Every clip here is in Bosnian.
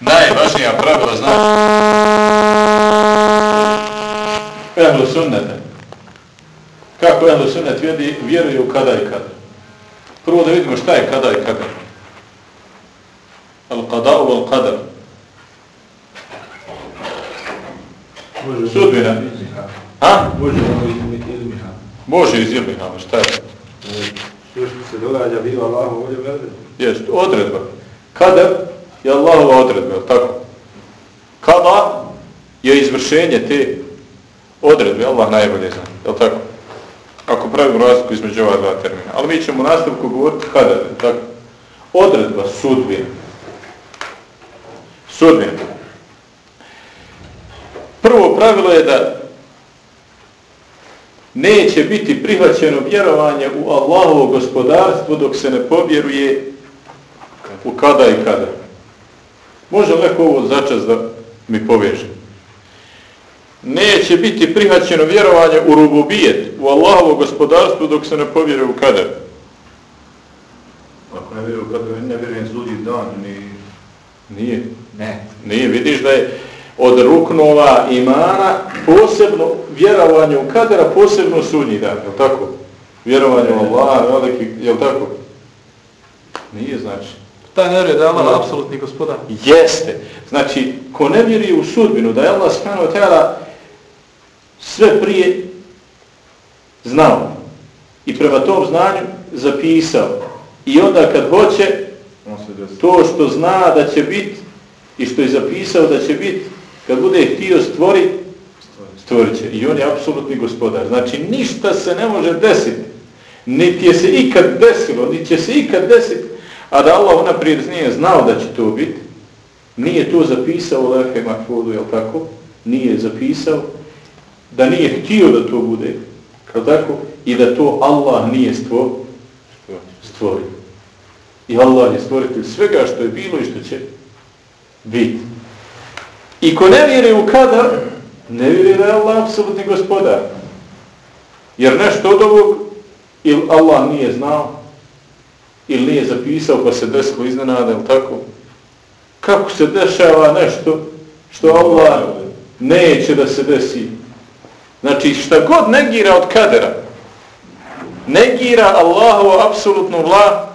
najvažnija pravila znači ehlu sunnete. Kako ehlu sunnet vjeruju kada i kada. Prvo da vidimo šta je kada i kada. Al-qada'u wal-qadar. Sudbina. Ha? Može iz ilmiha. Šta je? Sve što se događa biva Allahom volje vede. Jest, odredba. Kada je Allahova odredba, je tako? Kada je izvršenje te odredbe, Allah najbolje zna, je tako? Ako pravimo razliku između ova dva termina. Ali mi ćemo u nastavku govoriti kada je, tako? Odredba, sudbina. Sudbina. Prvo pravilo je da neće biti prihvaćeno vjerovanje u Allahovo gospodarstvo dok se ne povjeruje u kada i kada. Može neko ovo začas da mi poveže. Neće biti prihvaćeno vjerovanje u rububijet, u Allahovo gospodarstvo dok se ne povjeruje u kada. Ako ne vjerujem kada ne vjerujem zludi dan, ni... Nije. Ne. Nije, vidiš da je od ruknova imana posebno vjerovanje u kadera, posebno sudnji dan, je tako? Vjerovanje u Allah, veliki, je tako? Nije znači. Taj ne vjeruje da je Allah apsolutni gospodar. Jeste. Znači, ko ne vjeruje u sudbinu, da je Allah smano tjela sve prije znao i prema tom znanju zapisao. I onda kad hoće, to što zna da će biti i što je zapisao da će biti, kad bude htio stvori, stvorit će. I on je apsolutni gospodar. Znači, ništa se ne može desiti. Niti je se ikad desilo, niti će se ikad desiti, a da Allah unaprijed nije znao da će to biti, nije to zapisao u Lefe Mahfudu, jel tako? Nije zapisao, da nije htio da to bude, jel tako? I da to Allah nije stvorio. I Allah je stvoritelj svega što je bilo i što će biti. I ko ne vjeruje u kadar, ne vjeruje da je Allah apsolutni gospodar. Jer nešto od ovog ili Allah nije znao, ili nije zapisao pa se desilo iznenada, ili tako? Kako se dešava nešto što Allah neće da se desi? Znači šta god negira od kadera, negira Allahovu apsolutnu vla,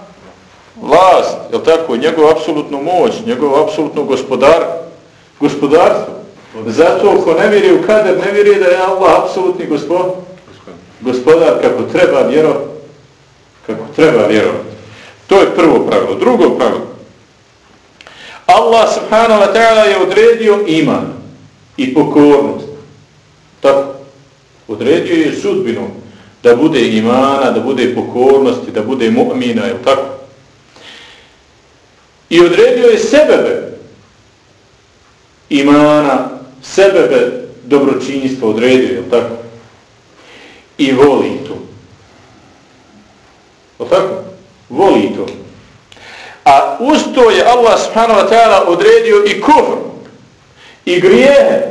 vlast, je tako? Njegovu apsolutnu moć, njegovu apsolutnu gospodar, gospodarstvo. Zato ko ne vjeruje u kader, ne vjeruje da je Allah apsolutni gospod, gospodar kako treba vjerovati. kako treba vjerovati. To je prvo pravilo. Drugo pravilo. Allah subhanahu wa ta'ala je odredio iman i pokornost. Tako. Odredio je sudbinu da bude imana, da bude pokornosti, da bude mu'mina, je tako? I odredio je sebebe imana, sebebe dobročinjstva odredio, je tako? I voli to. Je tako? Voli to. A uz to je Allah subhanahu wa ta'ala odredio i kufr, i grijehe,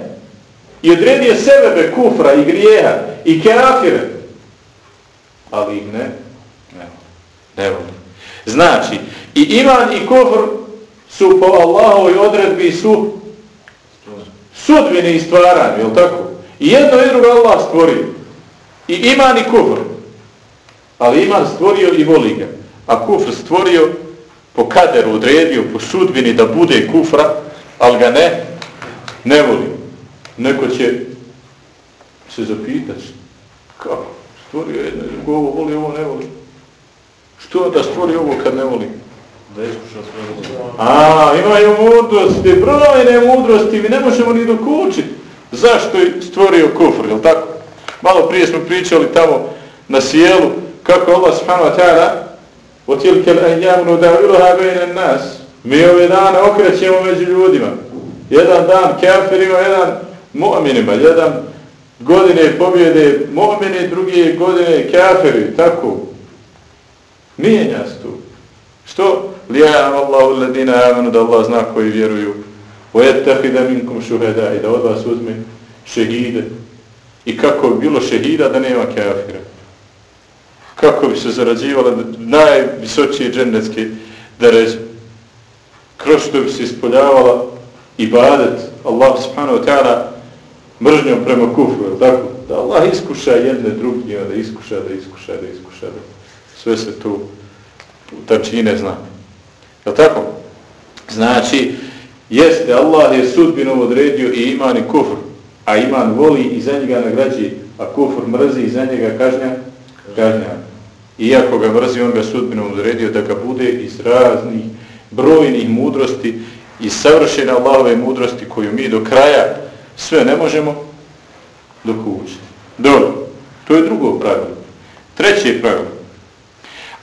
i odredio sebebe kufra i grijeha, i kafire. Ali ih ne, ne, ne voli. Znači, i iman i kufr su po Allahovoj odredbi su sudbini i stvaranje, je tako? I jedno i drugo Allah stvorio. I iman i kufr. Ali iman stvorio i voli ga. A kufr stvorio po kaderu, odredio po sudbini da bude kufra, ali ga ne, ne voli. Neko će se zapitati kako? Stvorio jedno i drugo, ovo voli, ovo ne voli. Što da stvori ovo kad ne voli? Da iskuša svoje A, imaju mudrosti, brojne mudrosti, mi ne možemo ni dok učiti. Zašto je stvorio kufr, tako? Malo prije smo pričali tamo na sjelu, kako Allah subhanahu wa ta'ala otilke l'ajamnu daviluha bejne nas. Mi ove dane okrećemo među ljudima. Jedan dan kafirima, jedan mu'minima, jedan godine pobjede mu'mini, drugi godine kafiri, tako. Mijenja se tu. Što? Lijam Allahu alladina amanu da Allah zna koji vjeruju. Ojetahida minkum šuheda i da od vas uzme šehide. I kako bilo šehida da nema kafira. Kako bi se zarađivala najvisočije džennetske deređe. Kroz što bi se ispoljavala ibadet Allah subhanahu wa ta'ala mržnjom prema kufru, tako? Da Allah iskuša jedne drugi, da iskuša, da iskuša, da iskuša, da sve se tu u tačine zna. Je tako? Znači, jeste, Allah je sudbinu odredio i iman i kufr, a iman voli i za njega nagrađi, a kufr mrzi i za njega kažnja, kažnja. Iako ga mrzi, on ga sudbinom odredio da ga bude iz raznih brojnih mudrosti i savršene Allahove mudrosti koju mi do kraja sve ne možemo dok učiti. Dobro, to je drugo pravilo. Treće pravilo.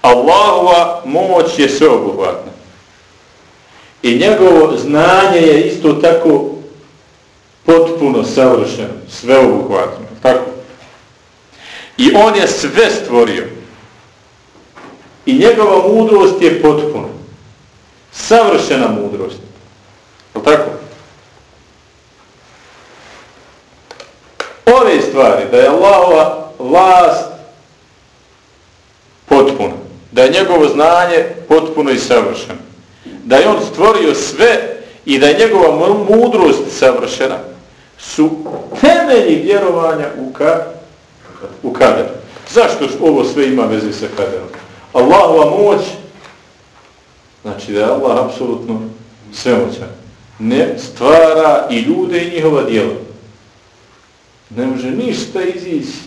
Allahova moć je sveobuhvatna. I njegovo znanje je isto tako potpuno savršeno, sveobuhvatno. Tako? I on je sve stvorio. I njegova mudrost je potpuna. Savršena mudrost. Je tako? Ove stvari, da je Allahova vlast potpuna, da je njegovo znanje potpuno i savršeno, da je on stvorio sve i da je njegova mudrost savršena, su temelji vjerovanja u, ka, u kader. Zašto ovo sve ima veze sa kaderom? Allahova moć, znači da je Allah apsolutno svemoćan, ne stvara i ljude i njihova djela. Ne može ništa izići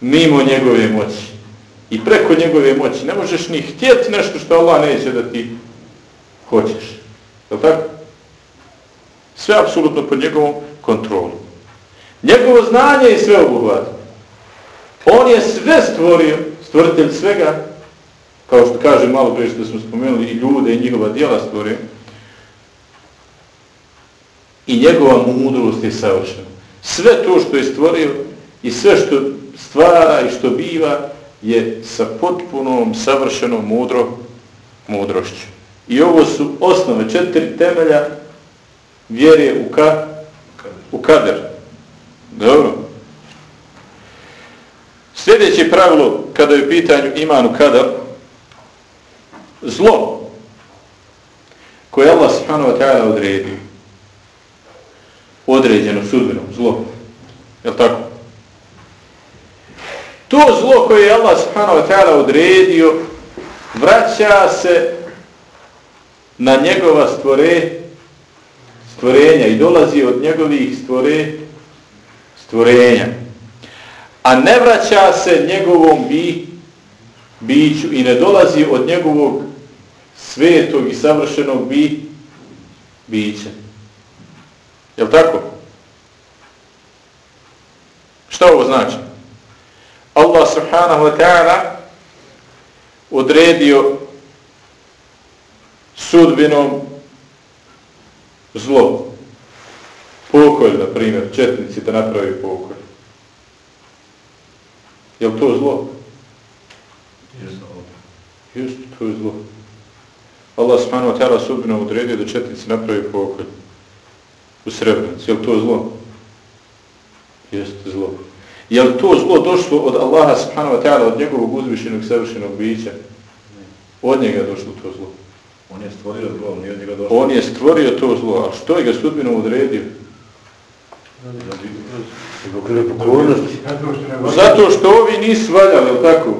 mimo njegove moći. I preko njegove moći. Ne možeš ni htjeti nešto što Allah neće da ti hoćeš. Je tako? Sve apsolutno pod njegovom kontrolom. Njegovo znanje je sve obuhvatno. On je sve stvorio, stvoritelj svega, kao što kaže malo prije što smo spomenuli, i ljude i njihova dijela stvorio. I njegova mudrost je savršena. Sve to što je stvorio i sve što stvara i što biva je sa potpunom, savršenom mudro, mudrošću. I ovo su osnove, četiri temelja vjere u, ka, u kader. Dobro. Sljedeće pravilo, kada je u pitanju imanu kada zlo koje Allah subhanahu wa ta'ala odredio, određeno sudbinom, zlo. Je li tako? To zlo koje je Allah subhanahu wa ta'ala odredio vraća se na njegova stvore, stvorenja i dolazi od njegovih stvore, stvorenja. A ne vraća se njegovom bi, biću i ne dolazi od njegovog svetog i savršenog bi, bića. Je tako? Šta ovo znači? Allah subhanahu wa ta'ala odredio sudbinom zlo. Pokolj, na primjer, četnici da napravi pokolj. Je li to zlo? Jeste, to je zlo. Allah subhanahu wa ta'ala sudbinom odredio da četnici napravi pokolj u Srebrenici. Je li to zlo? Jeste zlo. Je li to zlo došlo od Allaha subhanahu wa ta'ala, od njegovog uzvišenog, savršenog bića? Od njega je došlo to zlo. On je stvorio zlo, nije od njega došlo. On je stvorio to zlo, a što je ga sudbinom odredio? Zato što ovi nisu valjali, tako?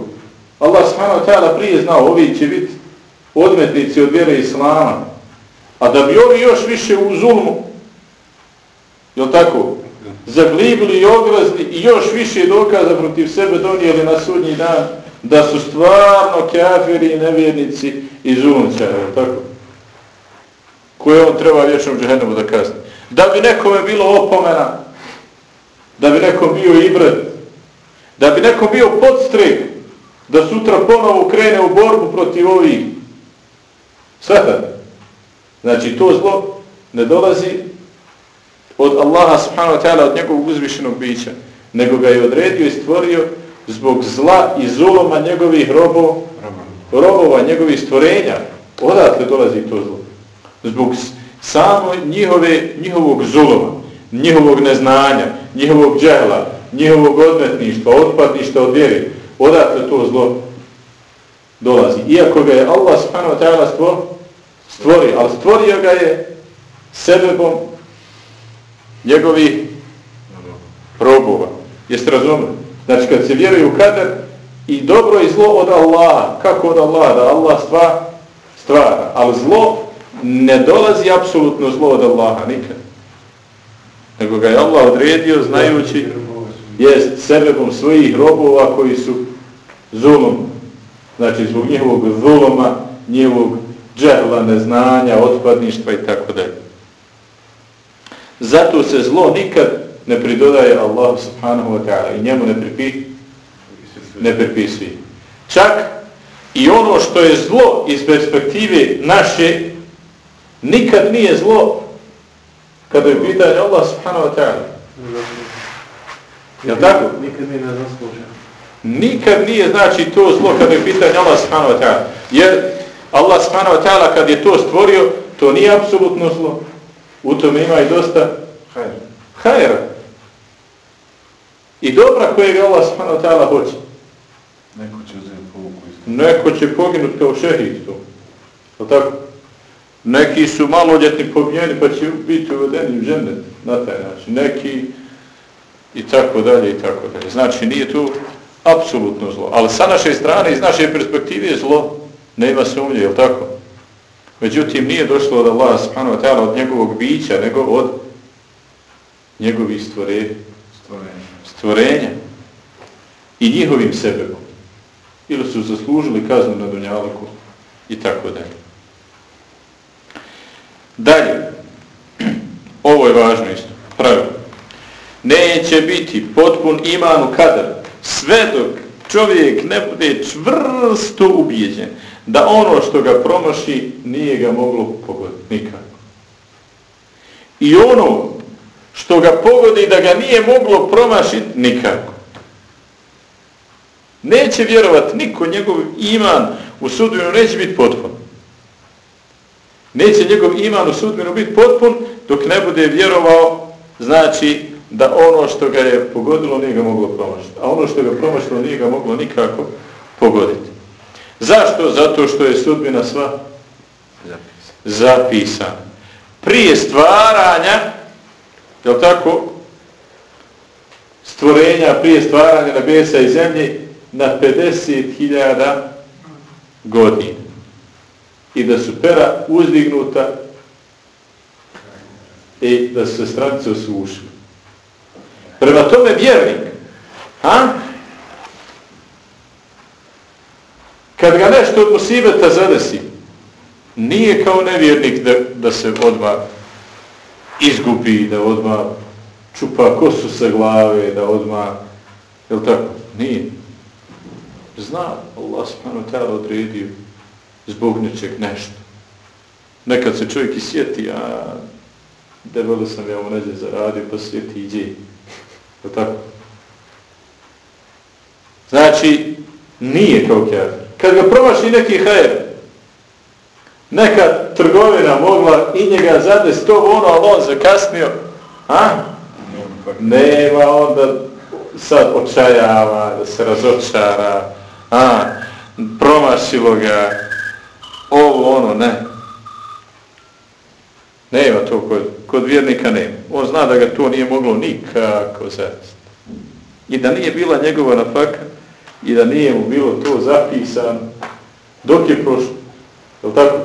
Allah subhanahu wa ta'ala prije znao, ovi će biti odmetnici od vjere Islama. A da bi ovi još više u zulmu, jel tako? Zaglibili i ograzni i još više dokaza protiv sebe donijeli na sudnji dan da su stvarno kafiri i nevjernici i zulumčari, jel tako? Koje on treba vječnom džehennemu da kazni. Da bi nekome bilo opomena, da bi nekom bio ibret, da bi nekom bio podstrek, da sutra ponovo krene u borbu protiv ovih. Svetate. Znači, to zlo ne dolazi od Allaha subhanahu wa ta'ala, od njegovog uzvišenog bića, nego ga je odredio i stvorio zbog zla i zuloma njegovih robov, robova, njegovih stvorenja. Odatle dolazi to zlo. Zbog samo njihove, njihovog zuloma, njihovog neznanja, njihovog džehla, njihovog odmetništva, otpadništa od vjeri. odakle to zlo dolazi. Iako ga je Allah subhanahu wa ta'ala stvorio, ali stvorio ga je sebebom njegovih robova. Jeste razumili? Znači kad se vjeruje u kader i dobro i zlo od Allaha, kako od Allaha, da Allah stvara, stvara. Ali zlo ne dolazi apsolutno zlo od Allaha, nikad. Nego ga je Allah odredio znajući jest sebebom svojih robova koji su zulom. Znači zbog njihovog zuloma, njihovog džehla, neznanja, otpadništva i tako dalje. Zato se zlo nikad ne pridodaje Allahu subhanahu wa ta'ala i njemu ne, pripi, ne pripisuje. Čak i ono što je zlo iz perspektive naše nikad nije zlo kada je pitanje Allah subhanahu wa ta'ala. Jel tako? Nikad nije nezasluženo. Nikad nije znači to zlo kada je pitanje Allah subhanahu wa ta'ala. Jer Allah subhanahu wa ta'ala kad je to stvorio, to nije apsolutno zlo. U tome ima i dosta hajera. I dobra kojeg Allah subhanahu wa ta'ala hoće. Neko će uzeti povuku Neko će poginuti kao šehid to. Je tako? Neki su maloljetni pobijeni pa će biti uvedeni u žene na taj način. Neki i tako dalje i tako dalje. Znači nije to apsolutno zlo. Ali sa naše strane, iz naše perspektive je zlo. Nema sumnje, je tako? Međutim, nije došlo od Allah subhanahu wa ta'ala od njegovog bića, nego od njegovih stvore, stvorenja. stvorenja i njihovim sebebom. Ili su zaslužili kaznu na Dunjaliku i tako dalje. Dalje, ovo je važno isto, pravilo. Neće biti potpun iman u kadar sve dok čovjek ne bude čvrsto ubijeđen da ono što ga promaši nije ga moglo pogoditi nikako. I ono što ga pogodi da ga nije moglo promašiti nikako. Neće vjerovat niko njegov iman u sudbinu neće biti potpun. Neće njegov iman u sudbinu biti potpun dok ne bude vjerovao znači da ono što ga je pogodilo nije ga moglo promašiti. A ono što ga promašilo nije ga moglo nikako pogoditi. Zašto? Zato što je sudbina sva zapisana. Prije stvaranja, je li tako, stvorenja, prije stvaranja nebesa i zemlje, na 50.000 godina. I da su pera uzdignuta i da su se stranice osušile. Prema tome vjernik, a? kad ga nešto od musibeta zadesi, nije kao nevjernik da, da se odma izgubi, da odma čupa kosu sa glave, da odma, je tako? Nije. Zna, Allah subhanahu ta'ala odredio zbog nečeg nešto. Nekad se čovjek i sjeti, a debelo sam ja u za zaradio, pa sjeti i dje. Tako? Znači, nije kao kjavir. Kad ga promaši neki hajer, neka trgovina mogla i njega zade to ono, ali on zakasnio, a? Nema onda sad očajava, da se razočara, a? Promašilo ga, ovo ono, ne. Nema to kod, kod vjernika, nema. On zna da ga to nije moglo nikako zavesti. I da nije bila njegova nafaka, i da nije mu bilo to zapisano dok je prošlo. Je tako?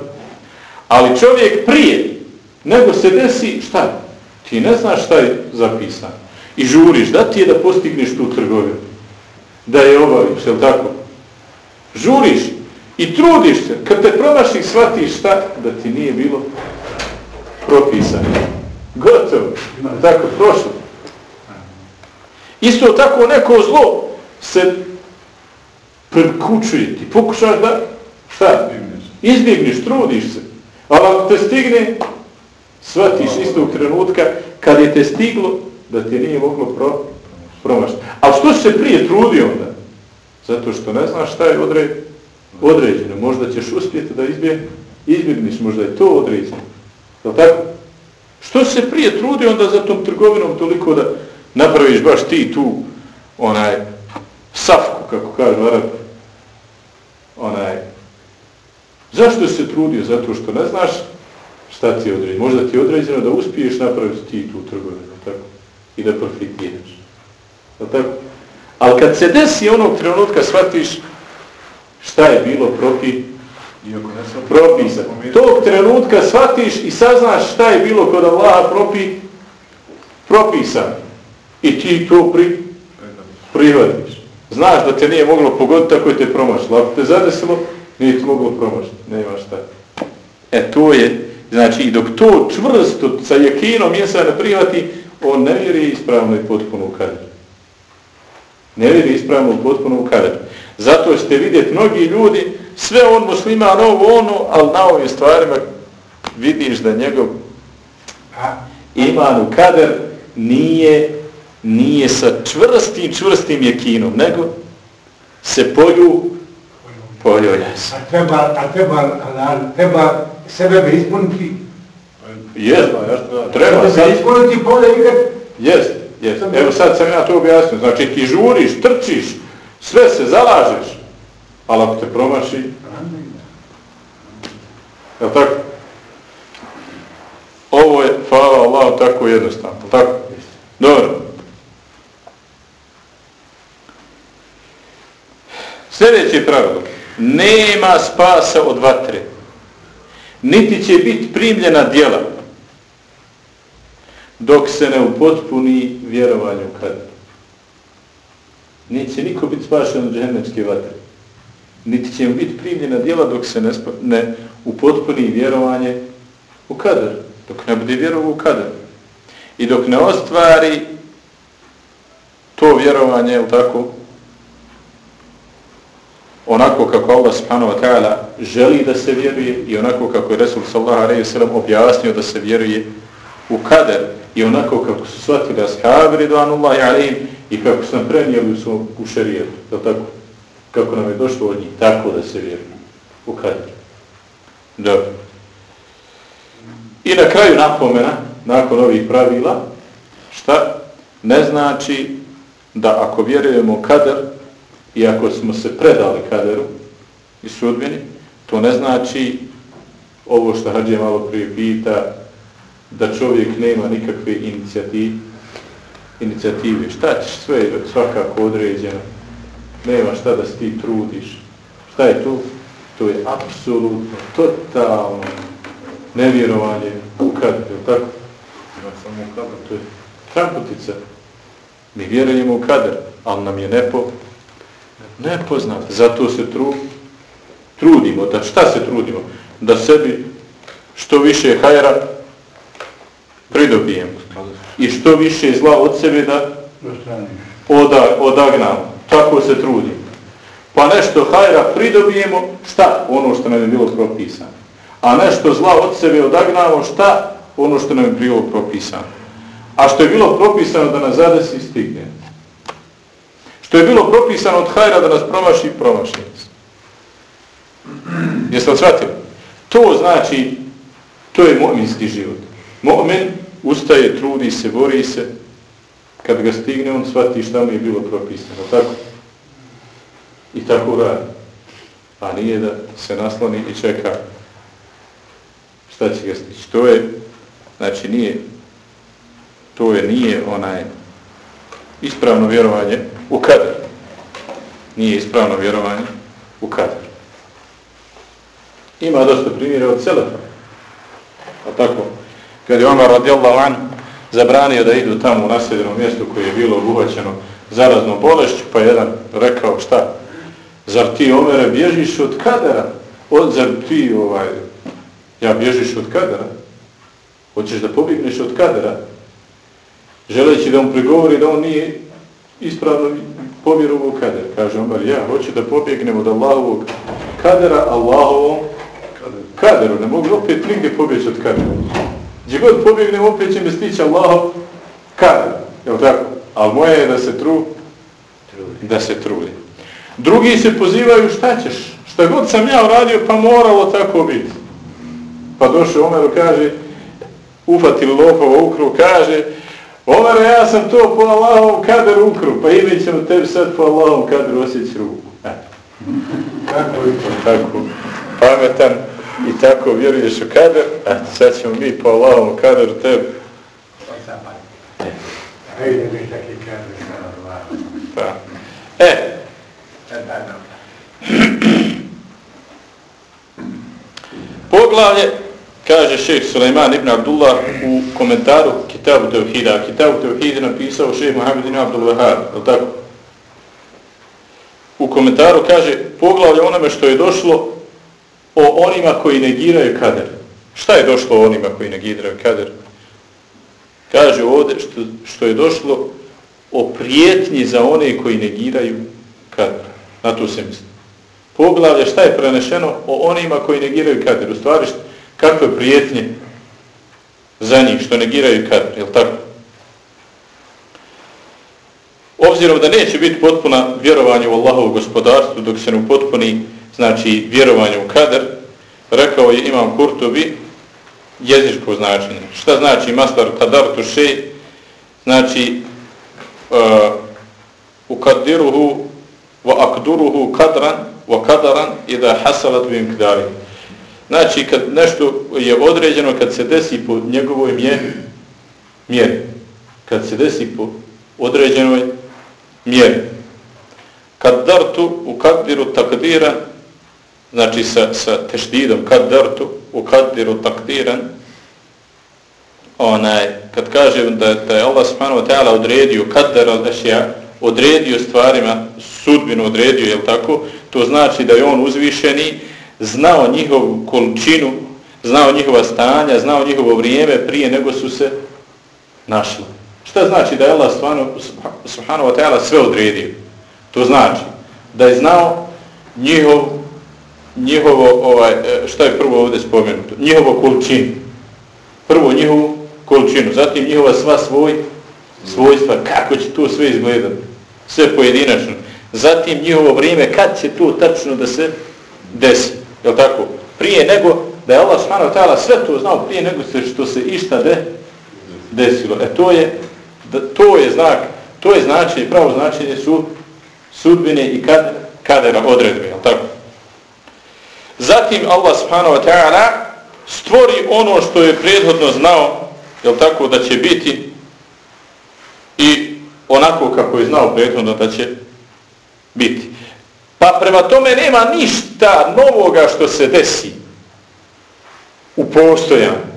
Ali čovjek prije nego se desi, šta? Ti ne znaš šta je zapisano. I žuriš, da ti je da postigneš tu trgovinu. Da je obaviš, je tako? Žuriš i trudiš se. Kad te promašiš, shvatiš šta? Da ti nije bilo propisano. Gotovo. Tako, prošlo. Isto tako neko zlo se prekučuje. ti. Pokušaš da, šta? Izbjegniš, trudiš se. Ali ako te stigne, shvatiš istog trenutka kad je te stiglo da ti nije moglo pro, promašiti. Ali što se prije trudi onda? Zato što ne znaš šta je odre, određeno. Možda ćeš uspjeti da izbje, izbjegniš, možda je to određeno. Je tako? Što se prije trudi onda za tom trgovinom toliko da napraviš baš ti tu onaj safku, kako kažu Arabi, onaj, zašto se trudio? Zato što ne znaš šta ti je određeno. Možda ti je određeno da uspiješ napraviti ti tu trgovinu. Tako. i da profitiraš. Tako? Ali kad se desi onog trenutka, shvatiš šta je bilo propi, propisa. Tog trenutka shvatiš i saznaš šta je bilo kod Allaha propi, propisan. I ti to pri, prihvatiš. Znaš da te nije moglo pogoditi ako je te promašilo. Ako te zadesilo, nije ti moglo promašiti. Nema šta. E to je, znači i dok to čvrsto sa jekinom mjesa ne prihvati, on ne vjeri ispravno i potpuno u kader. Ne vjeri ispravno i potpuno u kader. Zato ćete vidjeti mnogi ljudi, sve on muslima, novo ono, ali na ovim stvarima vidiš da njegov iman u kader nije nije sa čvrstim, čvrstim jekinom, nego se polju poljolja se. A treba, a treba, a treba sebe ispuniti? Jest, treba sebe sad. ispuniti polje i kad... Jest, jest. Evo sad sam ja to objasnio. Znači ti žuriš, trčiš, sve se zalažeš, ali ako te promaši... Je tako? Ovo je, hvala Allah, tako jednostavno. Tako? Dobro. Sljedeće pravilo. Nema spasa od vatre. Niti će biti primljena djela dok se ne upotpuni vjerovanje u kader. Neće niko biti spašen od džehennemske vatre. Niti će biti primljena djela dok se ne, ne upotpuni vjerovanje u kader. Dok ne bude vjerovo u kader. I dok ne ostvari to vjerovanje, je tako, onako kako Allah subhanahu wa ta'ala želi da se vjeruje i onako kako je Resul sallallahu alaihi sallam objasnio da se vjeruje u kader i onako kako su shvatili ashabi ridvanullahi alaihim i kako sam prenijeli smo u šarijetu, tako? Kako nam je došlo od njih, tako da se vjeruje u kader. Dobro. I na kraju napomena, nakon ovih pravila, šta? Ne znači da ako vjerujemo kader, i ako smo se predali kaderu i sudbini, to ne znači ovo što Hadžija malo prije pita, da čovjek nema nikakve inicijative inicijative. Šta ćeš sve svakako određeno. Nema šta da se ti trudiš. Šta je to? To je apsolutno, totalno nevjerovanje u kader. Je tako? Ima samo u. To je tramputica. Mi vjerujemo u kader, ali nam je nepo nepoznat. Zato se tru, trudimo. Da šta se trudimo? Da sebi što više hajera pridobijemo. I što više zla od sebe da oda, odagnamo. Tako se trudimo. Pa nešto hajra pridobijemo, šta? Ono što nam je bilo propisano. A nešto zla od sebe odagnamo, šta? Ono što nam je bilo propisano. A što je bilo propisano da nas zadesi, stigne. Što je bilo propisano od hajra da nas promaši, promaši nas. Jeste li shvatili? To znači, to je mu'minski život. Mu'min ustaje, trudi se, bori se, kad ga stigne, on shvati šta mu je bilo propisano. Tako? I tako radi. A nije da se nasloni i čeka šta će ga stići. To je, znači nije, to je nije onaj ispravno vjerovanje u kader. Nije ispravno vjerovanje u kader. Ima dosta primjera od Selefa. A tako, kad je Omar radijallahu an zabranio da idu tamo u nasljednom mjestu koje je bilo obuhvaćeno zaraznom bolešću, pa jedan rekao šta? Zar ti Omere bježiš od kadera? Od, zar ti ovaj, ja bježiš od kadera? Hoćeš da pobjegneš od kadera? Želeći da mu prigovori da on nije ispravno povjerovo kader. Kaže Omar, ja hoću da pobjegnem od Allahovog kadera, Allahovom kaderu. Ne mogu opet nigdje pobjeći od kadera. Gdje god pobjegnem, opet će me stići Allahov kader. Jel tako? Ali moje je da se tru, da se trudi. Drugi se pozivaju, šta ćeš? Šta god sam ja uradio, pa moralo tako biti. Pa došao Omeru, kaže, ufatili lopova ukru, kaže, Omar, ja sam to po Allahom kader ukru, pa ime ćemo tebi sad po Allahom kader osjeći ruku. Tako i to. Tako. Pametan i tako vjeruješ u kader, a sad ćemo mi po Allahom kader tebi. Hajde, mi. Pa. E, Da, poglavlje, kaže šeheh Suleiman ibn Abdullah u komentaru Kitabu Tevhida. Kitabu Tevhida napisao šeheh Muhammed ibn Abdul Wahab, je tako? U komentaru kaže poglavlje onome što je došlo o onima koji negiraju kader. Šta je došlo o onima koji negiraju kader? Kaže ovdje što, što je došlo o prijetnji za one koji negiraju kader. Na to se misli. Poglavlje šta je prenešeno o onima koji negiraju kader. U stvari kakve prijetnje za njih što negiraju kader. Je tako? Obzirom da neće biti potpuna vjerovanje u Allahovu gospodarstvu dok se ne upotpuni znači vjerovanje u kader, rekao je Imam Kurtobi jezičko značenje. Šta znači mastar kadar tu še? Znači uh, u kadiruhu wa akduruhu kadran wa kadaran i da hasalat bim kdari. Znači kad nešto je određeno, kad se desi po njegovoj mjeri, mjeri. kad se desi po određenoj mjeri. Kadartu u ukadiru takdiran znači sa, sa teštidom kadartu u kadiru takdiran onaj, kad kažem da, da je Allah subhanahu wa ta'ala odredio kadar al ašja, odredio stvarima sudbinu odredio, je tako? To znači da je on uzvišeni znao njihovu količinu, znao njihova stanja, znao njihovo vrijeme prije nego su se našli. Šta znači da je Allah subhanahu wa ta'ala sve odredio? To znači da je znao njihov njihovo, ovaj, e, šta je prvo ovdje spomenuto? Njihovo količinu. Prvo njihovu količinu, zatim njihova sva svoj, svojstva, kako će to sve izgledati, sve pojedinačno. Zatim njihovo vrijeme, kad će to tačno da se desi, je tako? Prije nego, da je Allah subhanahu ta'ala sve to znao, prije nego se što se išta de, desilo. E to je, da, to je znak, to je značenje, pravo značenje su sudbine i kad, kadera odredbe, je tako? Zatim Allah subhanahu wa ta'ala stvori ono što je prethodno znao, je tako, da će biti i onako kako je znao prethodno da će biti. Pa prema tome nema ništa novoga što se desi u postojanju.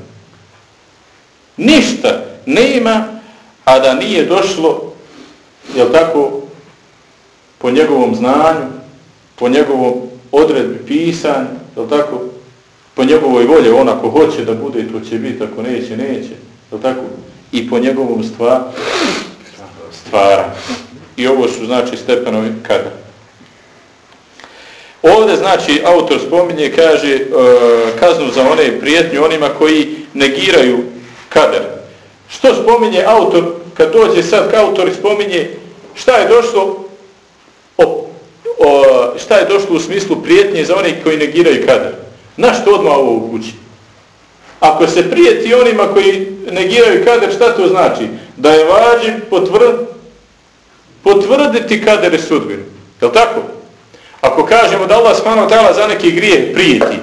Ništa nema, a da nije došlo, je tako, po njegovom znanju, po njegovom odredbi pisan, je tako, po njegovoj volji, on ako hoće da bude, to će biti, ako neće, neće, je tako, i po njegovom stvar, stvara. I ovo su, znači, stepenovi kada. Ovdje, znači, autor spominje, kaže, e, kaznu za one prijetnje onima koji negiraju kader. Što spominje autor, kad dođe sad autor spominje šta je došlo o o, šta je došlo u smislu prijetnje za onih koji negiraju kader. Na što odmah ovo upući? Ako se prijeti onima koji negiraju kader, šta to znači? Da je vađi potvrd, potvrditi kader i sudbinu. Je tako? Ako kažemo da Allah smano tala za neki grije prijeti,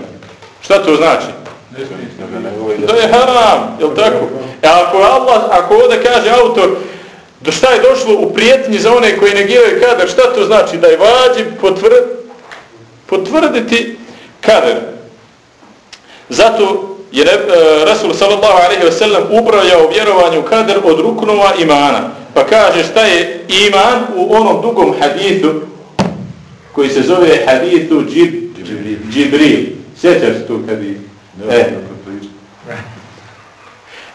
šta to znači? Da je haram, je tako? E ako Allah, ako ovdje kaže autor, Do šta je došlo u prijetnji za one koji negiraju kader? Šta to znači? Da je vađi potvrd, potvrditi kader. Zato je uh, Rasul sallallahu alaihi wa sallam upravljao vjerovanju kader od ruknova imana. Pa kaže šta je iman u onom dugom hadithu koji se zove hadithu Džib, Džibril. Sjećaš tu hadithu? E.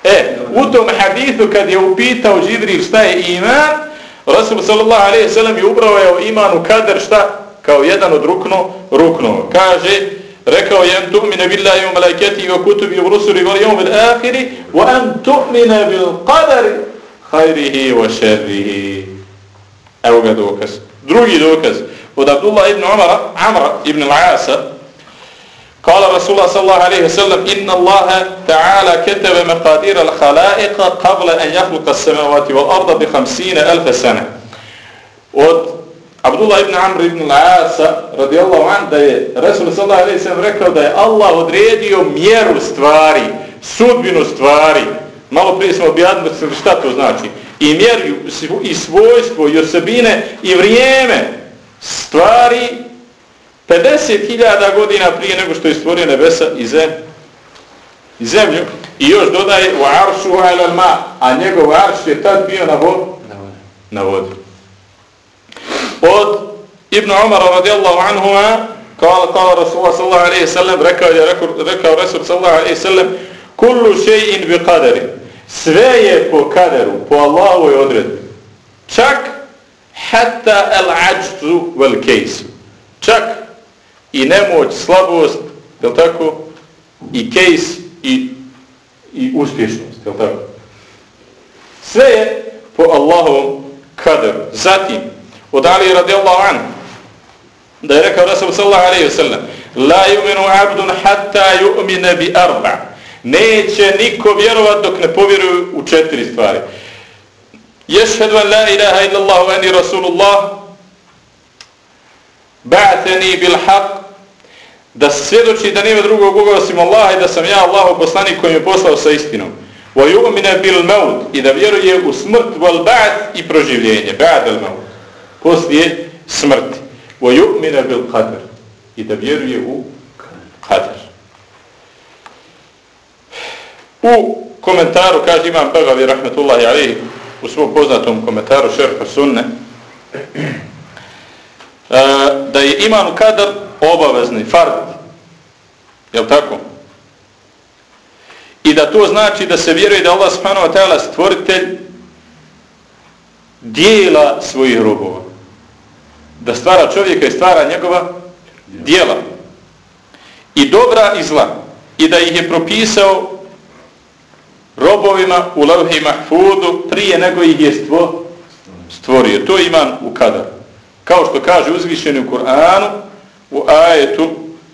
E, u tom hadithu kad je upitao Džibril šta je iman, Rasul sallallahu alaihi sallam je ubrao iman u kader šta? Kao jedan od rukno, rukno. Kaže, rekao je en tu'mine billahi wa malaikati wa kutubi u rusuli wa jom bil ahiri wa an tu'mine bil qadari hajrihi wa šerrihi. Evo ga dokaz. Drugi dokaz. Od Abdullah ibn Umara, Amra ibn al-Asa, قال رسول الله صلى الله عليه وسلم إن الله تعالى كتب مقادير الخلائق قبل أن يخلق السماوات والأرض بخمسين ألف سنة od Abdullah ibn Amr ibn al-Asa radijallahu an da je Resul sallallahu alaihi sallam rekao da je Allah odredio mjeru stvari, sudbinu stvari. Malo prije smo objadili šta to znači. i mjeru i svojstvo i osobine i vrijeme stvari 50.000 godina prije nego što je stvorio nebesa i zemlju. I zemlju. I još dodaje u aršu alal ma, a njegov arš je tad bio na vodi. Na vodi. Od Ibn Umara radijallahu anhuma kala kala Rasulullah sallallahu alaihi sallam rekao je rekao, rekao Rasul sallallahu alaihi sallam kullu še'in bi qadari sve je po kaderu po Allahovoj odredbi čak hatta al ajzu wal kejsu čak i nemoć, slabost je tako? I kejs i, i uspješnost je tako? Sve je po Allahovom kaderu. Zatim od Ali radijallahu anhu da je rekao Rasul sallallahu alaihi wasallam la yuminu abdun hatta yu'mina bi arba. Neće niko vjerovat dok ne povjeruju u četiri stvari. Ješhedu an la ilaha illa Allah wa anni rasulullah ba'athani bil haq da svedoči da nema drugog boga osim Allaha i da sam ja Allahu poslanik koji me poslao sa istinom. Wa yu'minu bil maut i da vjeruje u smrt wal ba'd i proživljenje. Ba'd al maut poslije smrti. Wa yu'minu bil qadr i da vjeruje u qadr. U komentaru kaže imam Bagavi rahmetullahi alejhi u svom poznatom komentaru šerh sunne E, da je iman kadar obavezni, fard. Je tako? I da to znači da se vjeruje da Allah subhanahu wa ta'ala stvoritelj dijela svojih robova da stvara čovjeka i stvara njegova dijela i dobra i zla i da ih je propisao robovima u lavhi mahfudu prije nego ih je stvo, stvorio. To iman u kadar. Kao što kaže uzvišeni u Kur'anu u ajetu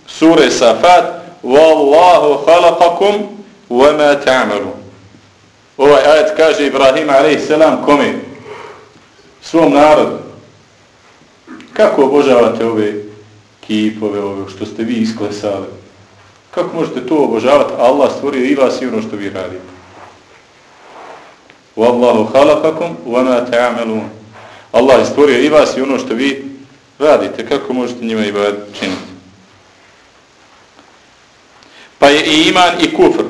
sure Safat Wallahu halakakum wama ta'malu Ovaj ajet kaže Ibrahim a.s. kome? Svom narodu Kako obožavate ove kipove, ove što ste vi isklesali? Kako možete to obožavati? Allah stvorio i vas i ono što vi radite. Wallahu خَلَقَكُمْ وَمَا تَعْمَلُونَ ta'malun. Allah je stvorio i vas i ono što vi radite. Kako možete njima i činiti? Pa je i iman i kufr,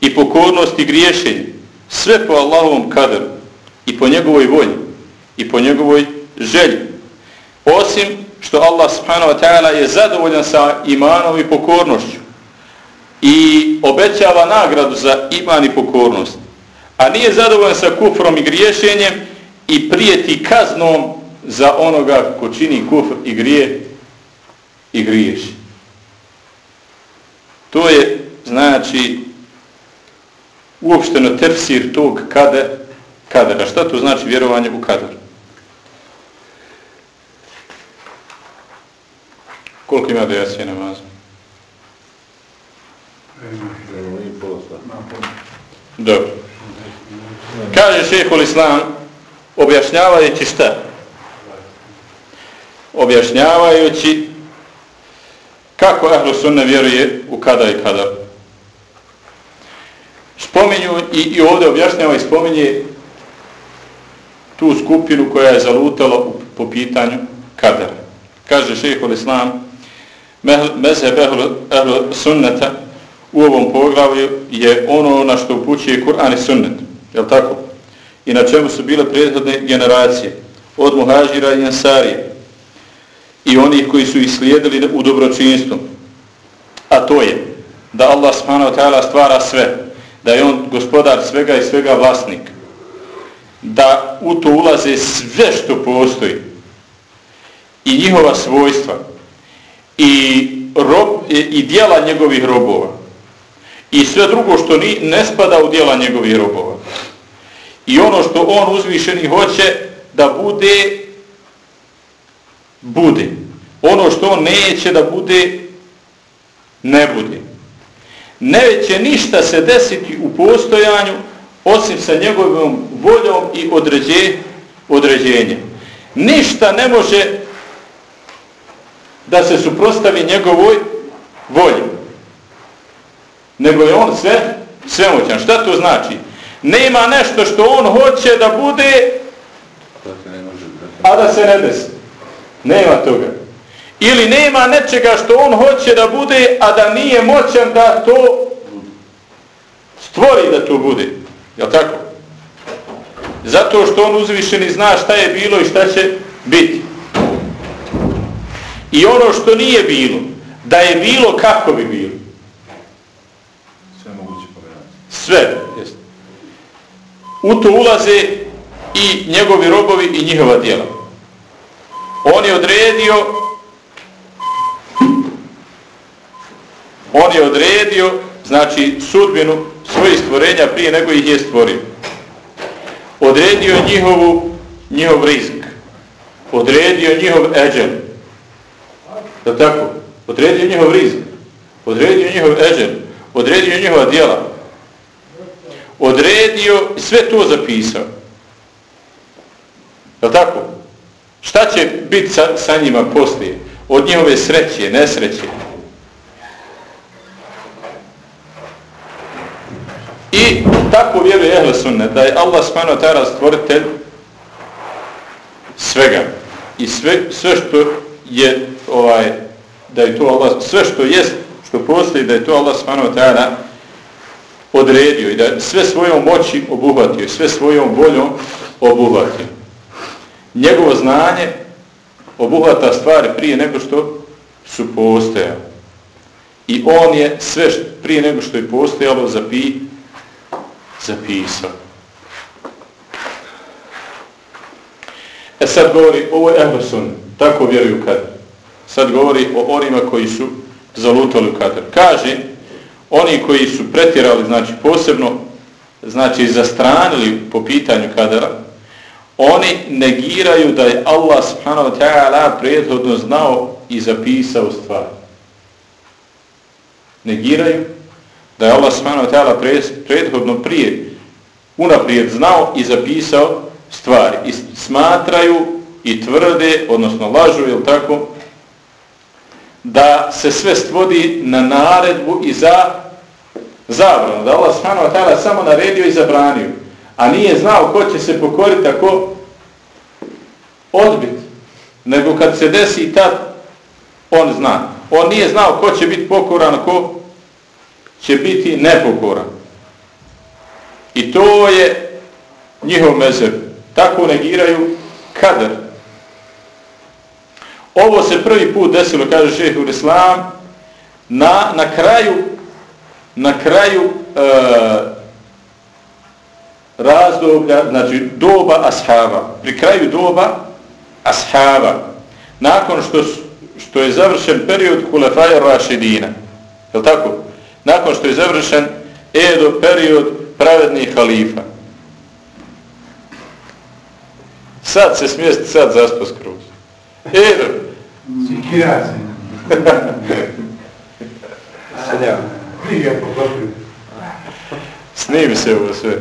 i pokornost i griješenje, sve po Allahovom kaderu, i po njegovoj volji, i po njegovoj želji. Osim što Allah subhanahu wa ta'ala je zadovoljan sa imanom i pokornošću i obećava nagradu za iman i pokornost. A nije zadovoljan sa kufrom i griješenjem i prijeti kaznom za onoga ko čini kufr i grije i griješi. To je, znači, uopšteno tefsir tog kader, kadera. Šta to znači vjerovanje u kader? Koliko ima dejacije namaza? Dobro. Kaže šehol Islam, objašnjavajući šta? Objašnjavajući kako Ahlu Sunne vjeruje u kada i kada. Spominju i, i ovdje objašnjava i spominje tu skupinu koja je zalutala po pitanju kadara. Kaže šehol Islam, mezheb ehl sunneta u ovom poglavlju je ono na što upućuje Kur'an i sunnet. Je tako? I na čemu su bile prethodne generacije od muhađira i ansarije i onih koji su islijedili u dobročinstvu. A to je da Allah subhanahu wa ta'ala stvara sve, da je on gospodar svega i svega vlasnik, da u to ulaze sve što postoji i njihova svojstva, i, rob, i, i dijela njegovih robova i sve drugo što ni, ne spada u dijela njegovih robova i ono što on uzvišeni hoće da bude bude ono što on neće da bude ne bude neće ništa se desiti u postojanju osim sa njegovom voljom i određe, određenjem ništa ne može da se suprostavi njegovoj volji. Nego je on sve svemoćan. Šta to znači? Nema nešto što on hoće da bude, a da se ne desi. Nema toga. Ili nema nečega što on hoće da bude, a da nije moćan da to stvori da to bude. Je tako? Zato što on uzvišeni zna šta je bilo i šta će biti. I ono što nije bilo, da je bilo kako bi bilo. Sve moguće pogledati. Sve. Jest. U to ulaze i njegovi robovi i njihova djela. On je odredio on je odredio znači sudbinu svojih stvorenja prije nego ih je stvorio. Odredio njihovu njihov rizik. Odredio njihov eđel. Da tako? Odredio njihov rizik. Odredio njihov eđel. Odredio njihova djela. Odredio sve to zapisao. Je tako? Šta će biti sa, sa njima poslije? Od njihove sreće, nesreće. I tako vjeruje Ehle Sunne, da je Allah smano tara stvoritelj svega. I sve, sve što je ovaj, da je to Allah, sve što jest, što postoji, da je to Allah smano tada odredio i da sve svojom moći obuhvatio, sve svojom voljom obuhvatio. Njegovo znanje obuhvata stvari prije nego što su postojali. I on je sve što, prije nego što je postojalo zapi, zapisao. E sad govori, ovo je Ehlesun, tako vjeruju kad. Sad govori o onima koji su zalutali u kadar. Kaže, oni koji su pretjerali, znači posebno, znači zastranili po pitanju kadara, oni negiraju da je Allah subhanahu wa ta'ala prethodno znao i zapisao stvari. Negiraju da je Allah subhanahu wa ta'ala prethodno prije unaprijed znao i zapisao stvari. I smatraju i tvrde, odnosno lažu, je tako, da se sve stvodi na naredbu i za zabranu. Da Allah subhanahu wa ta'ala samo naredio i zabranio. A nije znao ko će se pokoriti ako odbit. Nego kad se desi tad, on zna. On nije znao ko će biti pokoran, ko će biti nepokoran. I to je njihov mezer. Tako negiraju kader. Ovo se prvi put desilo, kaže šehe Urislam, Islam, na, na kraju na kraju e, razdoblja, znači doba ashaba. Pri kraju doba ashaba. Nakon što, što je završen period Hulefaja Rašidina. Je tako? nakon što je završen Edo period pravednih halifa. Sad se smijesti, sad zaspo skroz. Edo. Sikira se. Sadja. Knjiga poklopio. Snimi se ovo sve.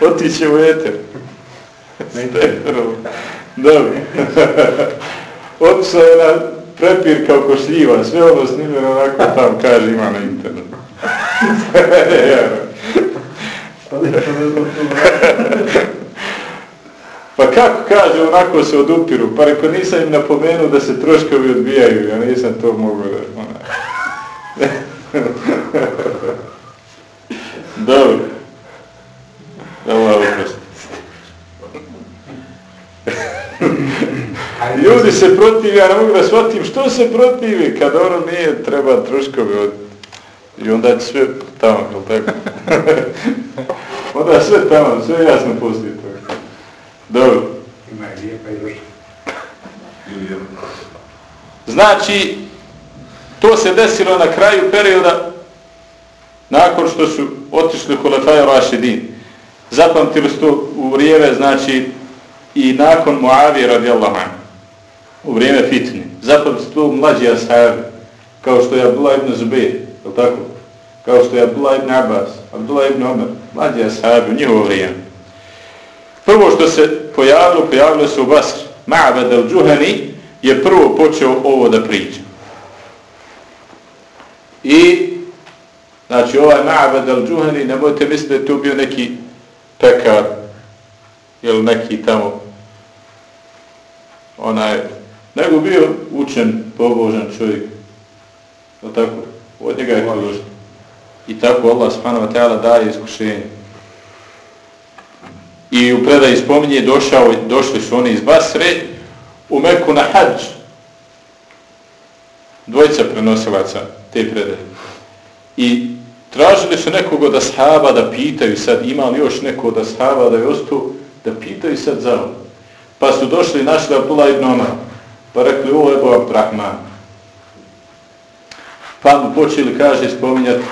Otiće u eter. Dobro. Otišao je na prepir kao košljiva, sve ono snimljeno onako tam kaže ima na internetu. pa kako kaže, onako se odupiru, pa reko nisam im napomenuo da se troškovi odbijaju, ja nisam to mogu da... Dobro. Dobro, oprosti. Ljudi se protivi, ja ne mogu da shvatim što se protivi kad ono nije treba troškovi od... I onda će sve tamo, jel tako? onda sve tamo, sve jasno postoji to. Dobro. Ima je lijepa i još. Znači, to se desilo na kraju perioda nakon što su otišli Hulefaja Rašidin. Zapamtili su to u vrijeme, znači, i nakon Muavije radijallahu anhu u vrijeme fitne. Zato su tu mlađi ashabi, kao što je Abdullah ibn Zubayr, je tako? Kao što je Abdullah ibn Abbas, Abdullah ibn Omer, mlađi ashabi u njihovo vrijeme. Prvo što se pojavilo, pojavilo se u Basri. Ma'abad al-Džuhani je prvo počeo ovo da priča. I Znači ovaj Ma'abad al-Džuhani, nemojte misliti da je tu bio neki pekar ili neki tamo onaj, nego bio učen, pobožan čovjek. Tako, od njega je hvala I tako Allah subhanahu wa ta'ala daje iskušenje. I u predaji spominje, došao, došli su oni iz Basre u Meku na hađ. Dvojica prenosilaca te predaje. I tražili su nekog od ashaba da pitaju sad, ima li još neko od ashaba da je ostao, da pitaju sad za ovo. Pa su došli i našli Abdullah ibn Omar. Pa rekli, ovo je Bo Abdrahman. Pa mu počeli, kaže, spominjati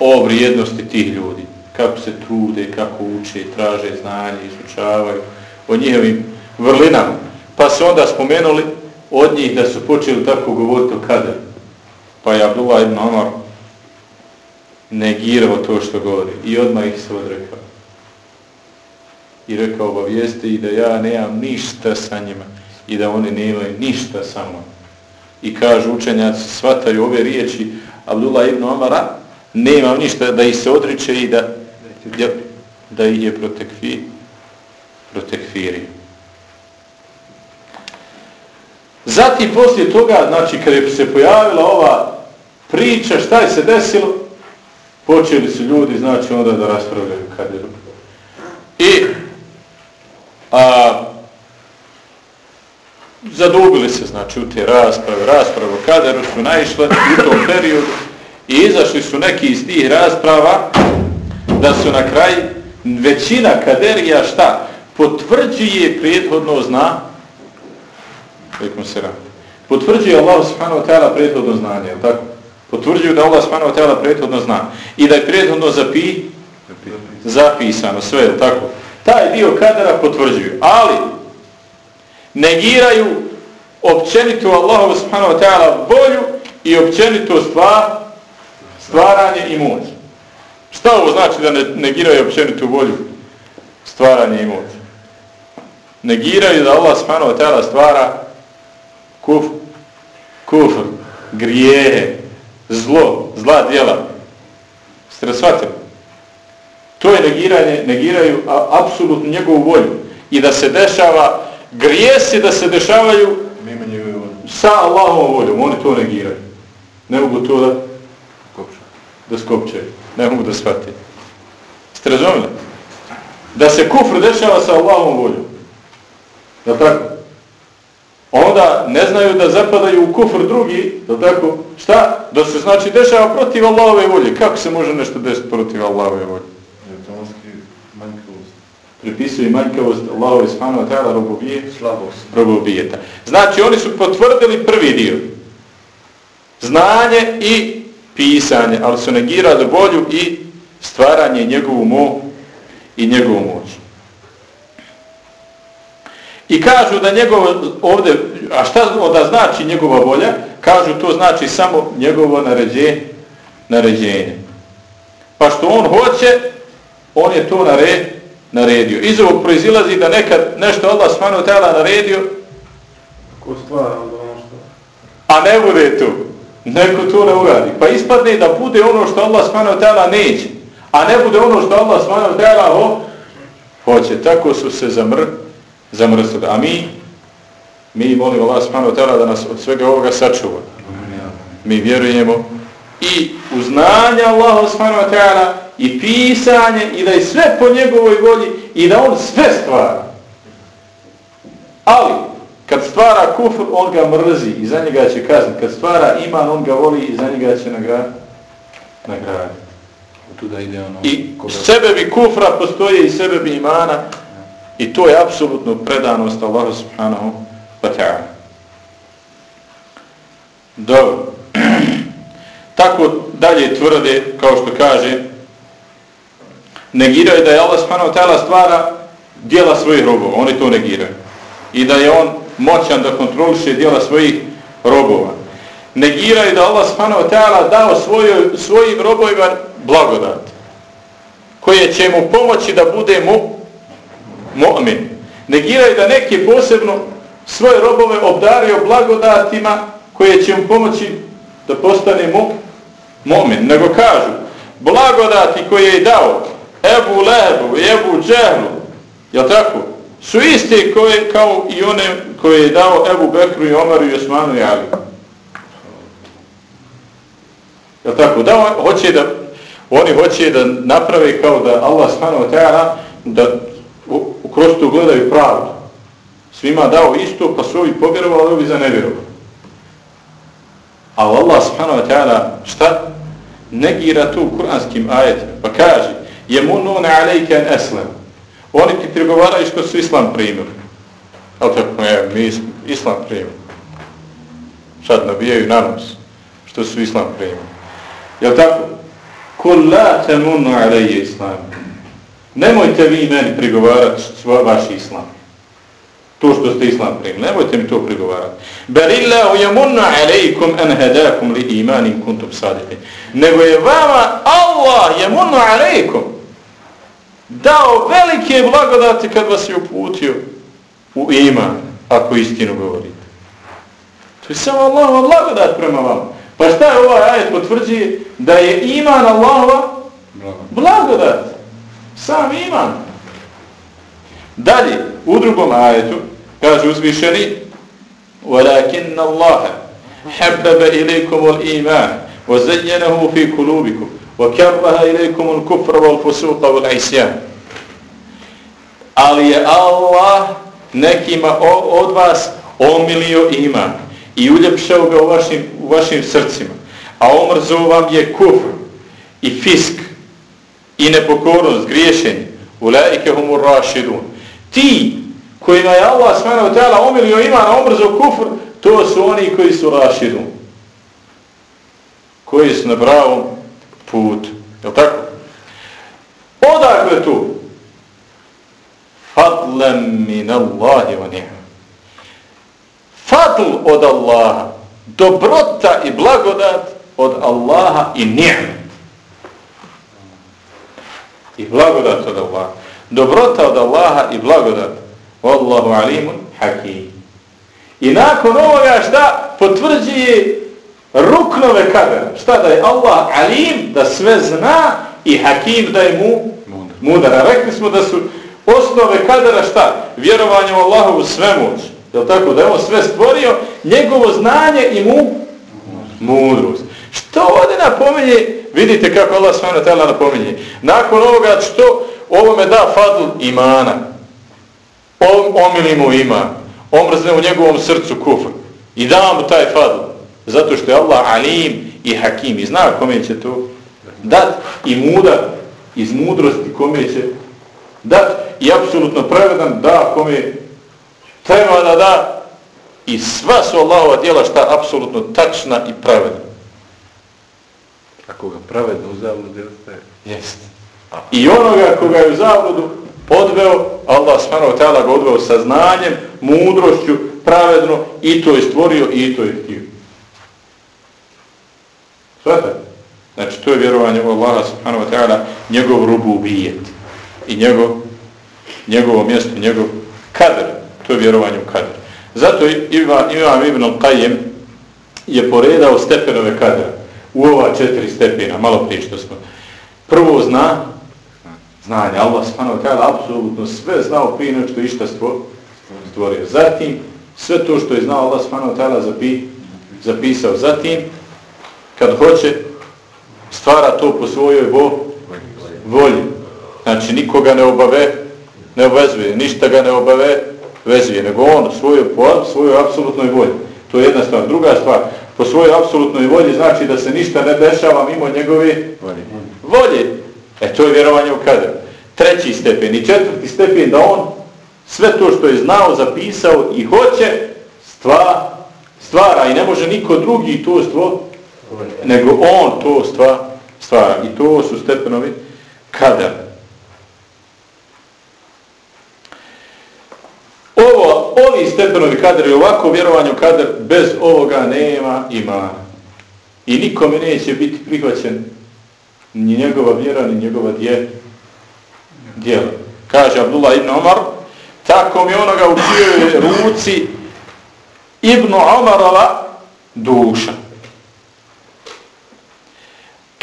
o vrijednosti tih ljudi. Kako se trude, kako uče, traže znanje, izučavaju o njihovim vrlinama. Pa su onda spomenuli od njih da su počeli tako govoriti o kaderu. Pa je Abdullah ibn Omar negirao to što govori i odmah ih se odrekao. I rekao obavijeste i da ja nemam ništa sa njima i da oni nemaju ništa sa mnom. I kažu učenjaci, svataju ove riječi Abdullah ibn Omara, nemam ništa da ih se odriče i da, da, da ih je protekfi, protekfiri. Zatim poslije toga, znači kad je se pojavila ova priča, šta je se desilo, počeli su ljudi, znači onda da raspravljaju kad je I a, zadubili se, znači, u te rasprave, rasprave o kaderu su naišle u tom periodu i izašli su neki iz tih rasprava da su na kraj većina kaderija šta? Potvrđuje prethodno zna Vekom se. Potvrđuje Allah subhanahu wa ta'ala prethodno znanje, je tako? Potvrđuju da Allah subhanahu wa ta'ala prethodno zna. I da je prethodno zapi, zapisano, sve, je tako? Taj dio kadera potvrđuju. Ali, negiraju općenitu Allahu subhanahu wa ta'ala volju i općenitu stvar, stvaranje i moć. Šta ovo znači da ne, negiraju općenitu volju, stvaranje i? Negiraju da Allah wa ta'ala stvara kuf, kufr, grijehe, zlo, zla djela. Ste razvatili? To je negiranje, negiraju apsolutno njegovu volju. I da se dešava, grijesi da se dešavaju sa Allahom voljom. Oni to negiraju. Ne mogu to da da skopče. Ne mogu da shvati. Ste razumili? Da se kufr dešava sa Allahom voljom. Da tako? onda ne znaju da zapadaju u kufr drugi, da tako, šta? Da se znači dešava protiv Allahove volje. Kako se može nešto desiti protiv Allahove volje? Pripisuju manjkavost Allahove spanu, a tajla robobije, slabost. Robobijeta. Znači, oni su potvrdili prvi dio. Znanje i pisanje, ali su negirali volju i stvaranje njegovu mo i njegovu moć. I kažu da njegov ovdje, a šta onda znači njegova volja? Kažu to znači samo njegovo naređenje. naređenje. Pa što on hoće, on je to nared, naredio. Iz ovog proizilazi da nekad nešto Allah smanu tela naredio, Ko stvara ono što... A ne bude tu. Neko to ne uradi. Pa ispadne da bude ono što Allah smanu tela neće. A ne bude ono što Allah smanu tela ho, hoće. Tako su se zamr, zamrznuli. A mi, mi molimo Allah subhanahu wa ta'ala da nas od svega ovoga sačuva. Mi vjerujemo i u znanje Allah subhanahu wa ta'ala i pisanje i da je sve po njegovoj volji i da on sve stvara. Ali, stvara kufr, on ga mrzi i za njega će kazniti. Kad stvara iman, on ga voli i za njega će nagraditi. Nagraditi. Ono I sebe bi kufra postoje i sebe bi imana I to je apsolutno predanost Allahu subhanahu wa ta'ala. Dobro. Tako dalje tvrde, kao što kaže, negiraju da je Allah subhanahu wa ta'ala stvara dijela svojih robova. Oni to negiraju. I da je on moćan da kontroliše dijela svojih robova. Negiraju da Allah subhanahu wa ta'ala dao svojoj, svojim robovima blagodat koje će mu pomoći da bude mu mu'min. Negiraju da neki posebno svoje robove obdario blagodatima koje će mu pomoći da postane mu mu'min. Nego kažu blagodati koje je dao Ebu Lebu i Ebu Džehlu, jel tako? Su iste koje, kao i one koje je dao Ebu Bekru i Omaru i Osmanu i Ali. Jel tako? Da hoće da, oni hoće da naprave kao da Allah subhanahu wa ta'ala da u, krostu kroz to gledaju pravdu. Svima dao isto, pa su ovi povjerovali, ovi za nevjerovali. Ali Allah subhanahu wa ta'ala šta? Negira tu kuranskim ajetima. Pa kaže, je munune alejke en eslem. Oni ti prigovaraju što su islam primili. Ali tako, ne, mi islam primili. Sad nabijaju na nos što su islam primili. Jel tako? Kul la temunu alaije islam. Nemojte vi meni prigovarati vaš islam. To što ste islam primili. Nemojte mi to prigovarati. Berillahu yamunna alejkum an hadakum li imanin kuntum sadiqin. Nego je vama Allah yamunna alejkum dao velike blagodati kad vas je uputio u iman, ako istinu govorite. To je samo Allahova blagodat prema vama. Pa šta je ovaj ajet potvrđuje? Da je iman Allahova blagodat. Sam iman. Dalje, u drugom ajetu, kaže uzvišeni وَلَكِنَّ اللَّهَ حَبَّبَ إِلَيْكُمُ الْإِيمَانِ وَزَيَّنَهُ فِي كُلُوبِكُمْ وَكَرَّهَ إِلَيْكُمُ الْكُفْرَ وَالْفُسُوقَ وَالْعِسْيَانِ Ali je Allah nekima od vas omilio iman i uljepšao ga u vašim, u vašim srcima. A omrzo vam je kufr i fisk i nepokornost, griješenje. Ulaike humur rašidun. Ti kojima je Allah smanav tela omilio iman, a omrzo kufr, to su oni koji su rašidun. Koji su na pravom put. Je tako? Odakle tu? Fadlem min Allahi wa ni'ma. Fadl od Allaha. Dobrota i blagodat od Allaha i ni'ma. I blagodat od Allaha. Dobrota od Allaha i blagodat. Wallahu alimun hakim. I nakon ovoga šta potvrđuje ruknove kadera. Šta da je Allah alim, da sve zna i hakim da je mu mudar. A rekli smo da su osnove kadera šta? Vjerovanje u Allahovu svemoć. Je tako? Da je on sve stvorio, njegovo znanje i mu mudrost. Što ovdje napominje? Vidite kako Allah svana tela napominje. Nakon ovoga što ovome da fadl imana. Omili mu iman. Omrzne u njegovom srcu kufr. I da mu taj fadl. Zato što je Allah alim i hakim. I zna kome će to dat. I mudar iz mudrosti kome će dat. I apsolutno pravedan da kome treba da da. I sva su Allahova djela šta apsolutno tačna i pravedna. Ako ga pravedno u zavludu ostaje. Jest. I onoga koga je u zavludu odveo, Allah subhanahu ta'ala ga odveo sa znanjem, mudrošću, pravedno, i to je stvorio, i to je htio. Svete? Znači, to je vjerovanje u Allaha subhanahu wa ta'ala, njegov rubu ubijet. I njegov, njegovo mjesto, njegov kader. To je vjerovanje u kader. Zato Imam, Imam Ibn Qajim je poredao stepenove kadera u ova četiri stepena, malo prije što smo. Prvo zna, znanje, Allah subhanahu wa ta'ala apsolutno sve znao prije nešto što išta stvorio. Zatim, sve to što je znao Allah subhanahu wa ta'ala zapi, zapisao. Zatim, kad hoće, stvara to po svojoj vo, volji. Znači, nikoga ne obave, ne obavezuje, ništa ga ne obave, vezuje, nego on svoju, po svojoj apsolutnoj volji. To je jedna stvar. Druga stvar, po svojoj apsolutnoj volji znači da se ništa ne dešava mimo njegove volje. E to je vjerovanje u kader. Treći stepen i četvrti stepen da on sve to što je znao, zapisao i hoće, stva, stvara i ne može niko drugi to stvo, nego on to stva, stvara. I to su stepenovi kader. Ovo, ovi stepenovi kader i ovako vjerovanje u kader, bez ovoga nema ima. I nikome neće biti prihvaćen ni njegova vjera, ni njegova dje, djela. Kaže Abdullah ibn Omar, tako mi onoga u čijoj ruci ibn Omarova duša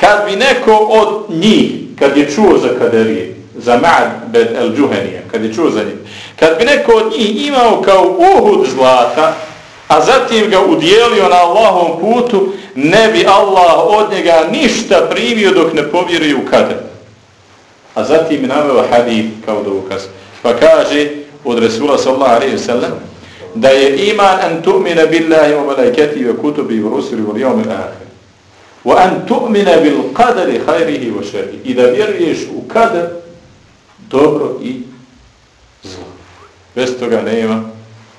kad bi neko od njih, kad je čuo za kaderije, za Ma'bed el-Džuhenija, kad je čuo za njih, kad bi neko od njih imao kao uhud zlata, a zatim ga udjelio na Allahovom putu, ne bi Allah od njega ništa primio dok ne povjeruje u kader. A zatim je naveo hadith kao dokaz. Pa kaže od Resula sallallahu alaihi sallam da je iman an tu'mina billahi wa malaikati wa kutubi wa rusuli wa lijom ahir. وَأَنْ تُؤْمِنَ an tu'mina bil wa. I da vjeruješ u kader dobro i zlo. Bez toga nema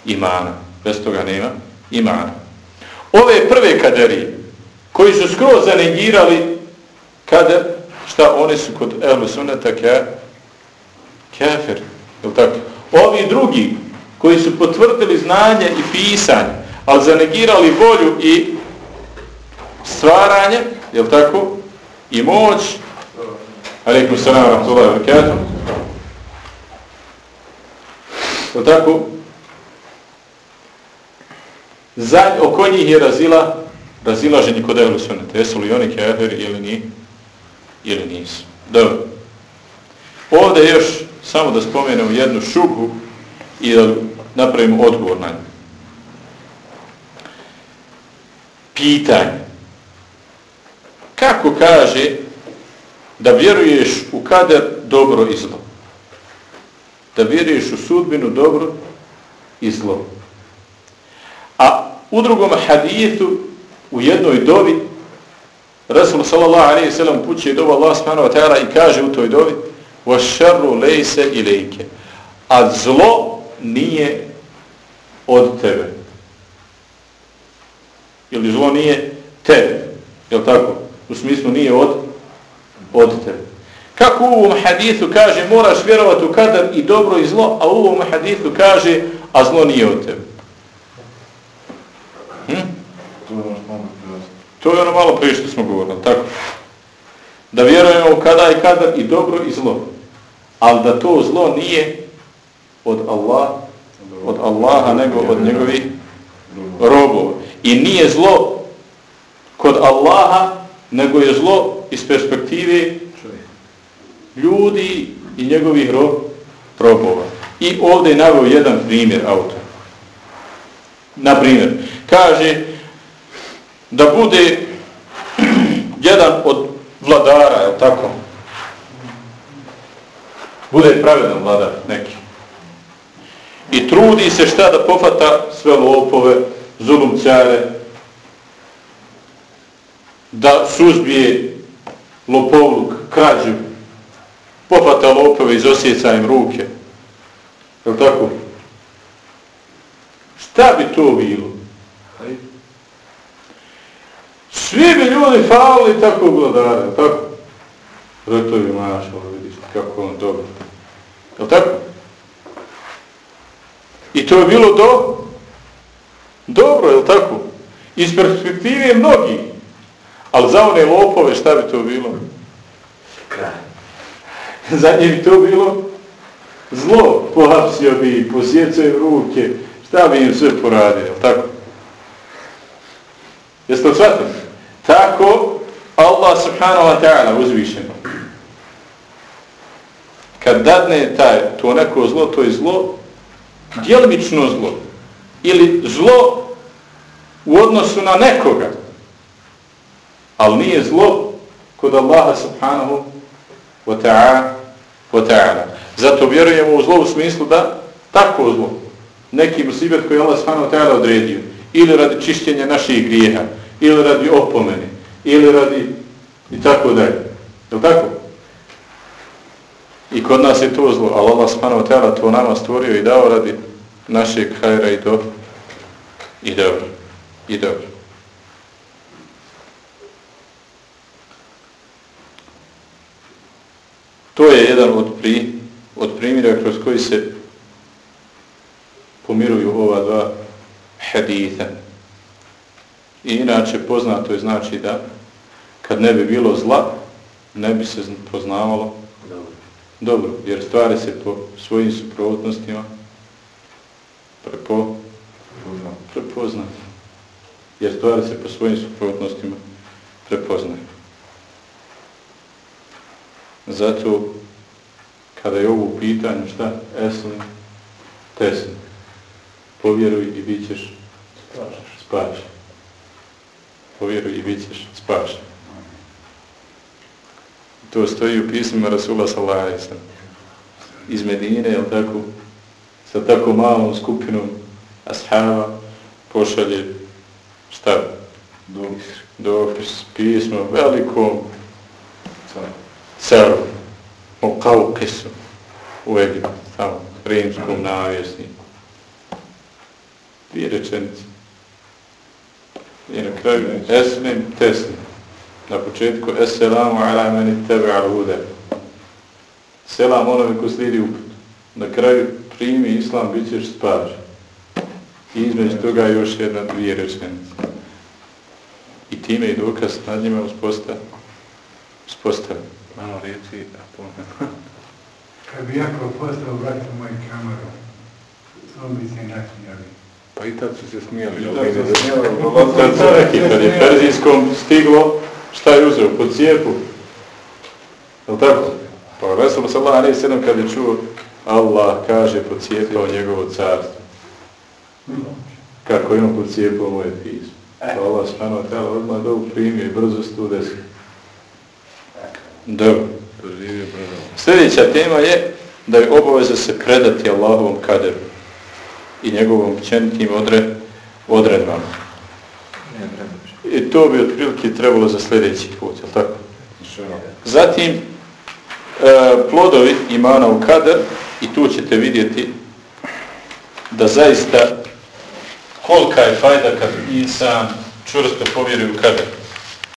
imana. Bez toga nema imana. Ove prve kaderije koji su skroz zanegirali kader, šta oni su kod ehlu sunneta ke, kefir. tako? Ovi drugi koji su potvrdili znanje i pisanje, ali zanegirali volju i stvaranje, je tako? I moć, alaikum salam, rahmatullahi wa barakatuh, je tako? Za, oko njih je razila razilaženje kod ehlu sunneta. Jesu li oni kefir ili ni? Ili nisu. Dobro. Ovdje još samo da spomenemo jednu šubu i da napravimo odgovor na nju. Pitanje Kako kaže da vjeruješ u kader dobro i zlo? Da vjeruješ u sudbinu dobro i zlo. A u drugom hadithu u jednoj dovi Rasul sallallahu alaihi sallam puće dovu Allah subhanahu wa ta'ala i kaže u toj dovi وَشَرُّ لَيْسَ إِلَيْكَ A zlo nije od tebe. Ili zlo nije tebe. Je tako? U smislu nije od, od tebe. Kako u ovom hadithu kaže moraš vjerovati u kadar i dobro i zlo, a u ovom hadithu kaže a zlo nije od tebe. Hm? To je ono malo prije što smo govorili, tako? Da vjerujemo kada i kada i dobro i zlo. Ali da to zlo nije od Allah, od Allaha, nego od njegovih robova. I nije zlo kod Allaha, nego je zlo iz perspektive ljudi i njegovih robova. I ovdje je navio jedan primjer autor. Na primjer, kaže da bude jedan od vladara, je tako? Bude pravedan vladar neki. I trudi se šta da pofata sve lopove, zulumcare, da suzbije lopovluk, krađu, pofata lopove, iz im ruke. Je tako? Šta bi to bilo? Svi bi ljudi falili tako vladare, tako? Zato bi mašalo, vidiš kako on dobro. Je tako? I to je bilo do... Dobro, je tako? Iz perspektive mnogi. Ali za one lopove šta bi to bilo? Kraj. Za nje bi to bilo zlo. Pohapsio bi, posjecao ruke. Šta bi im sve poradio, tako? Jeste li shvatili? Tako Allah subhanahu wa ta'ala uzvišeno. Kad dadne taj, to neko zlo, to je zlo, djelimično zlo. Ili zlo u odnosu na nekoga. Ali nije zlo kod Allaha subhanahu wa ta'ala. Zato vjerujemo u zlo u smislu da tako zlo. Neki musibet koji Allah subhanahu wa ta'ala odredio. Ili radi čišćenja naših grijeha ili radi opomene, ili radi i tako dalje. Je tako? I kod nas je to zlo, ali Allah subhanahu wa ta'ala to nama stvorio i dao radi našeg hajra i dobro. i dobro. I dobro. To je jedan od, pri, od primjera kroz koji se pomiruju ova dva haditha. I inače poznato je znači da kad ne bi bilo zla, ne bi se poznavalo dobro, dobro jer stvari se po svojim suprotnostima prepo, prepoznaju. Jer stvari se po svojim suprotnostima prepoznaju. Zato, kada je ovo u pitanju, šta? Eslim, teslim. Povjeruj i bit ćeš spašen. Povjeruj i bit ćeš spašen. To stoji u pismima Rasula sallallahu alaihi sallam. Iz Medine, jel tako, sa tako malom skupinom ashaba pošalje šta? Dopis. Dopis, pismo, velikom caru, u Kaukisu, u Egiptu, tamo, rimskom navjesniku. Dvije rečenice. I na kraju, eslim, teslim. Na početku, eselamu ala meni tebe al hude. Selam onome ko slidi uput. Na kraju, primi islam, bit ćeš spažen. I između toga još jedna dvije rečenice. I time i dokaz nad njima uspostav. Uspostav. Malo riječi, a pomen. Kad bi jako postao vratio moju kameru, to bi se nasmijali. Pa i tad su se smijali. I tad su se smijali. Kad su neki, kad je Perzijskom stiglo, šta je uzeo? Po cijepu. Je li tako? Pa Resul sallallahu alaihi sallam kad je čuo Allah kaže po cijepao njegovo carstvo. Kako je on po cijepao moje pismo. Pa Allah spano tela odmah dobu primio i brzo se tu desilo. Dobro. Sljedeća tema je da je obaveza se predati Allahovom kaderu i njegovom čenitim odre, odredbama. I to bi otprilike trebalo za sljedeći put, je tako? Zatim, e, plodovi imana u kader i tu ćete vidjeti da zaista kolika je fajda kad insan čvrsto povjeri u kader.